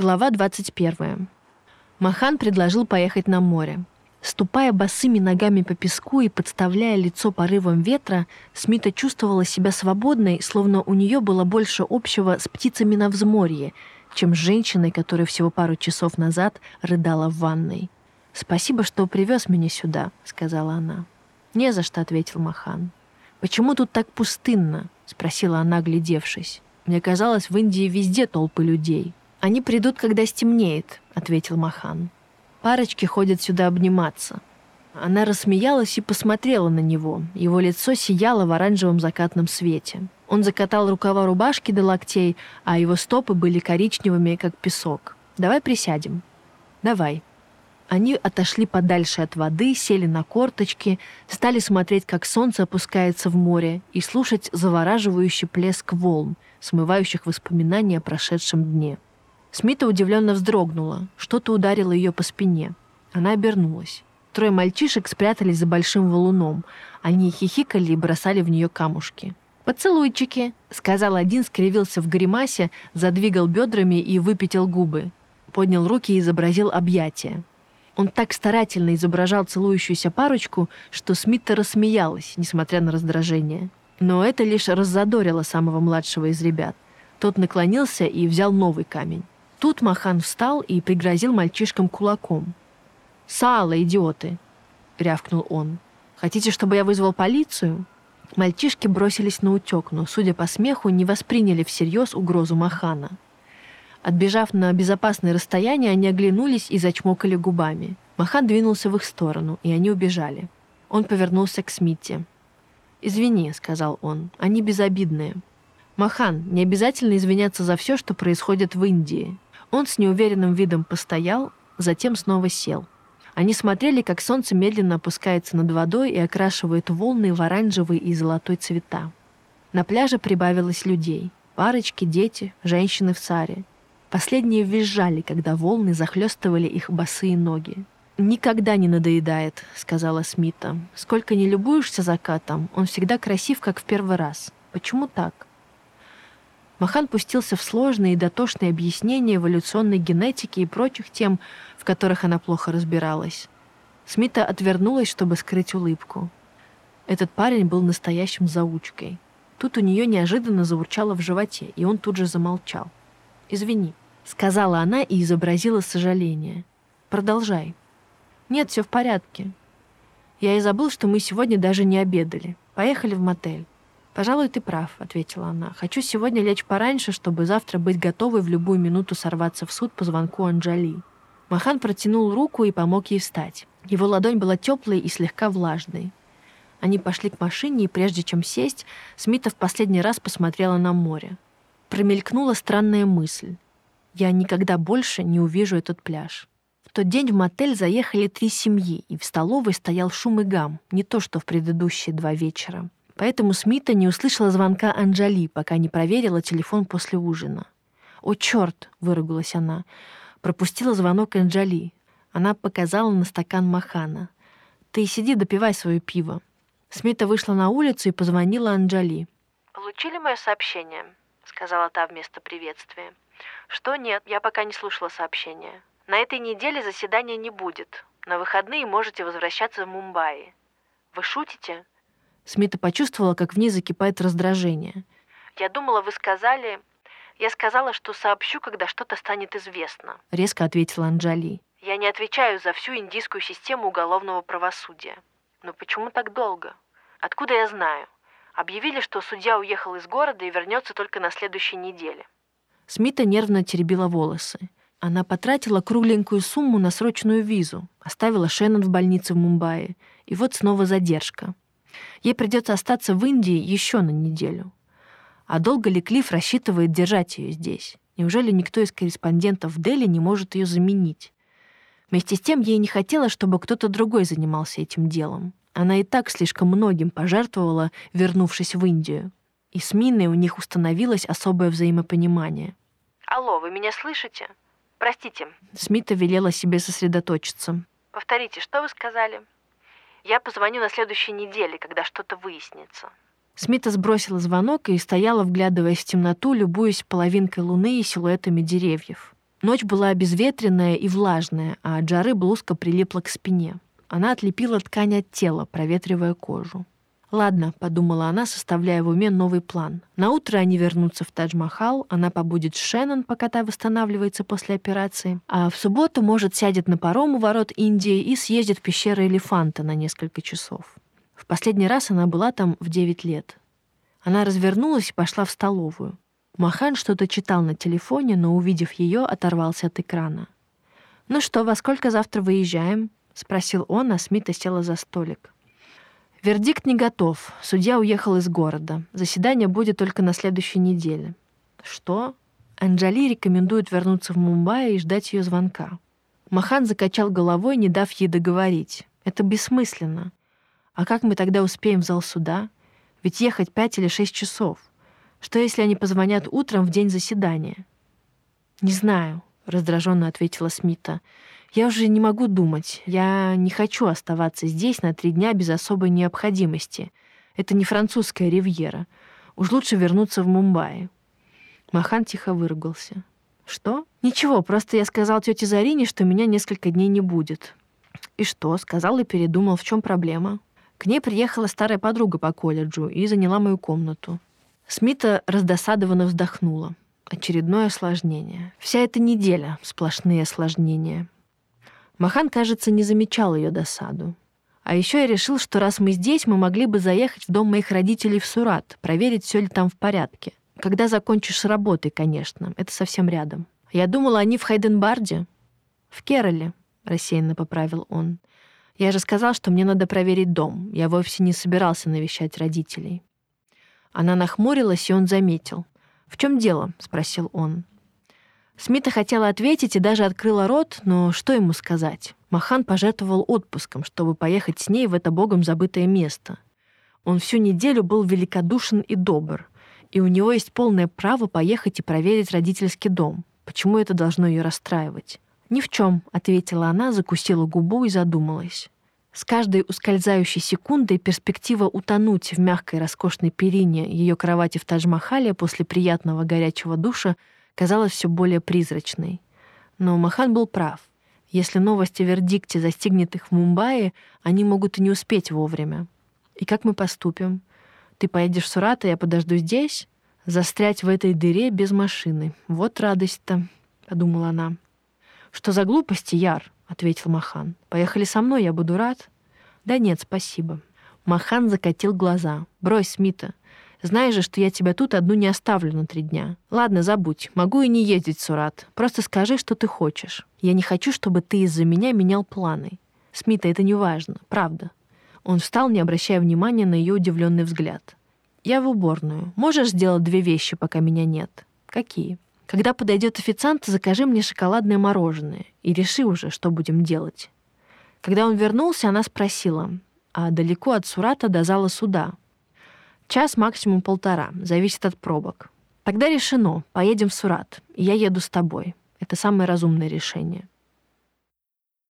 Глава 21. Махан предложил поехать на море. Ступая босыми ногами по песку и подставляя лицо порывам ветра, Смита чувствовала себя свободной, словно у нее было больше общего с птицами на взморье, чем с женщиной, которая всего пару часов назад рыдала в ванной. «Спасибо, что привез меня сюда», — сказала она. «Не за что», — ответил Махан. «Почему тут так пустынно?» — спросила она, глядевшись. «Мне казалось, в Индии везде толпы людей». «Они придут, когда стемнеет», — ответил Махан. «Парочки ходят сюда обниматься». Она рассмеялась и посмотрела на него. Его лицо сияло в оранжевом закатном свете. Он закатал рукава рубашки до локтей, а его стопы были коричневыми, как песок. «Давай присядем». «Давай». Они отошли подальше от воды, сели на корточки, стали смотреть, как солнце опускается в море, и слушать завораживающий плеск волн, смывающих воспоминания о прошедшем дне. Смита удивленно вздрогнула. Что-то ударило ее по спине. Она обернулась. Трое мальчишек спрятались за большим валуном. Они хихикали и бросали в нее камушки. «Поцелуйчики!» — сказал один, скривился в гримасе, задвигал бедрами и выпятил губы. Поднял руки и изобразил объятия. Он так старательно изображал целующуюся парочку, что Смита рассмеялась, несмотря на раздражение. Но это лишь раззадорило самого младшего из ребят. Тот наклонился и взял новый камень. Тут Махан встал и пригрозил мальчишкам кулаком. «Сало, идиоты!» — рявкнул он. «Хотите, чтобы я вызвал полицию?» Мальчишки бросились на утек, но, судя по смеху, не восприняли всерьез угрозу Махана. Отбежав на безопасное расстояние, они оглянулись и зачмокали губами. Махан двинулся в их сторону, и они убежали. Он повернулся к Смитте. «Извини», — сказал он, — «они безобидные». «Махан, не обязательно извиняться за все, что происходит в Индии. Он с неуверенным видом постоял, затем снова сел. Они смотрели, как солнце медленно опускается над водой и окрашивает волны в оранжевый и золотой цвета. На пляже прибавилось людей. Парочки, дети, женщины в саре. Последние визжали, когда волны захлестывали их босые ноги. «Никогда не надоедает», — сказала Смита. «Сколько не любуешься закатом, он всегда красив, как в первый раз. Почему так?» Махан пустился в сложные и дотошные объяснения эволюционной генетики и прочих тем, в которых она плохо разбиралась. Смита отвернулась, чтобы скрыть улыбку. Этот парень был настоящим заучкой. Тут у нее неожиданно заурчало в животе, и он тут же замолчал. «Извини», — сказала она и изобразила сожаление. «Продолжай». «Нет, все в порядке. Я и забыл, что мы сегодня даже не обедали. Поехали в мотель». «Пожалуй, ты прав», — ответила она. «Хочу сегодня лечь пораньше, чтобы завтра быть готовой в любую минуту сорваться в суд по звонку Анджали». Махан протянул руку и помог ей встать. Его ладонь была теплой и слегка влажной. Они пошли к машине, и прежде чем сесть, Смита в последний раз посмотрела на море. Промелькнула странная мысль. «Я никогда больше не увижу этот пляж». В тот день в мотель заехали три семьи, и в столовой стоял шум и гам, не то что в предыдущие два вечера. Поэтому Смита не услышала звонка Анджали, пока не проверила телефон после ужина. «О, черт!» — выругалась она. Пропустила звонок Анджали. Она показала на стакан Махана. «Ты сиди, допивай свое пиво». Смита вышла на улицу и позвонила Анджали. «Получили мое сообщение?» — сказала та вместо приветствия. «Что нет, я пока не слушала сообщения. На этой неделе заседания не будет. На выходные можете возвращаться в Мумбаи. Вы шутите?» Смита почувствовала, как в ней закипает раздражение. «Я думала, вы сказали...» «Я сказала, что сообщу, когда что-то станет известно», — резко ответила Анджали. «Я не отвечаю за всю индийскую систему уголовного правосудия. Но почему так долго? Откуда я знаю? Объявили, что судья уехал из города и вернется только на следующей неделе». Смита нервно теребила волосы. Она потратила кругленькую сумму на срочную визу, оставила Шеннон в больнице в Мумбаи, и вот снова задержка. Ей придется остаться в Индии еще на неделю. А долго ли Клифф рассчитывает держать ее здесь? Неужели никто из корреспондентов в Дели не может ее заменить? Вместе с тем ей не хотелось, чтобы кто-то другой занимался этим делом. Она и так слишком многим пожертвовала, вернувшись в Индию. И с Миной у них установилось особое взаимопонимание. «Алло, вы меня слышите? Простите». Смита велела себе сосредоточиться. «Повторите, что вы сказали?» Я позвоню на следующей неделе, когда что-то выяснится. Смита сбросила звонок и стояла, вглядываясь в темноту, любуясь половинкой луны и силуэтами деревьев. Ночь была безветренная и влажная, а от жары блузка прилипла к спине. Она отлепила ткань от тела, проветривая кожу. «Ладно», — подумала она, составляя в уме новый план. На утро они вернутся в Тадж-Махал, она побудет с Шеннон, пока та восстанавливается после операции, а в субботу, может, сядет на паром у ворот Индии и съездит в пещеру Элефанта на несколько часов. В последний раз она была там в 9 лет. Она развернулась и пошла в столовую. Махан что-то читал на телефоне, но, увидев ее, оторвался от экрана. «Ну что, во сколько завтра выезжаем?» — спросил он, а Смита села за столик. Вердикт не готов. Судья уехал из города. Заседание будет только на следующей неделе. Что? Анджали рекомендует вернуться в Мумбаи и ждать ее звонка. Махан закачал головой, не дав ей договорить. Это бессмысленно. А как мы тогда успеем в зал суда? Ведь ехать пять или шесть часов. Что если они позвонят утром в день заседания? Не знаю, раздраженно ответила Смита. Я уже не могу думать. Я не хочу оставаться здесь на три дня без особой необходимости. Это не французская ривьера. Уж лучше вернуться в Мумбаи. Махан тихо выругался. Что? Ничего, просто я сказал тете Зарине, что меня несколько дней не будет. И что? Сказал и передумал, в чем проблема. К ней приехала старая подруга по колледжу и заняла мою комнату. Смита раздосадованно вздохнула. Очередное осложнение. Вся эта неделя — сплошные осложнения. Махан, кажется, не замечал ее досаду. А еще я решил, что раз мы здесь, мы могли бы заехать в дом моих родителей в Сурат, проверить, все ли там в порядке. Когда закончишь с работой, конечно. Это совсем рядом. Я думала, они в Хайденбарде. В Кероле, рассеянно поправил он. Я же сказал, что мне надо проверить дом. Я вовсе не собирался навещать родителей. Она нахмурилась, и он заметил. «В чем дело?» — спросил он. Смита хотела ответить и даже открыла рот, но что ему сказать? Махан пожертвовал отпуском, чтобы поехать с ней в это богом забытое место. Он всю неделю был великодушен и добр, и у него есть полное право поехать и проверить родительский дом. Почему это должно ее расстраивать? «Ни в чем», — ответила она, закусила губу и задумалась. С каждой ускользающей секундой перспектива утонуть в мягкой роскошной перине ее кровати в Тадж-Махале после приятного горячего душа казалась все более призрачной. Но Махан был прав. Если новость о вердикте застигнет их в Мумбаи, они могут и не успеть вовремя. И как мы поступим? Ты поедешь в Сурат, а я подожду здесь? Застрять в этой дыре без машины. Вот радость-то, — подумала она. «Что за глупости, Яр?» — ответил Махан. «Поехали со мной, я буду рад». «Да нет, спасибо». Махан закатил глаза. «Брось, Смита. Знаешь же, что я тебя тут одну не оставлю на три дня. Ладно, забудь. Могу и не ездить Сурат. Просто скажи, что ты хочешь. Я не хочу, чтобы ты из-за меня менял планы. Смита, это не важно. Правда». Он встал, не обращая внимания на ее удивленный взгляд. «Я в уборную. Можешь сделать две вещи, пока меня нет?» «Какие?» «Когда подойдет официант, закажи мне шоколадное мороженое и реши уже, что будем делать». Когда он вернулся, она спросила, а далеко от Сурата до зала суда. Час, максимум полтора, зависит от пробок. Тогда решено, поедем в Сурат, я еду с тобой. Это самое разумное решение.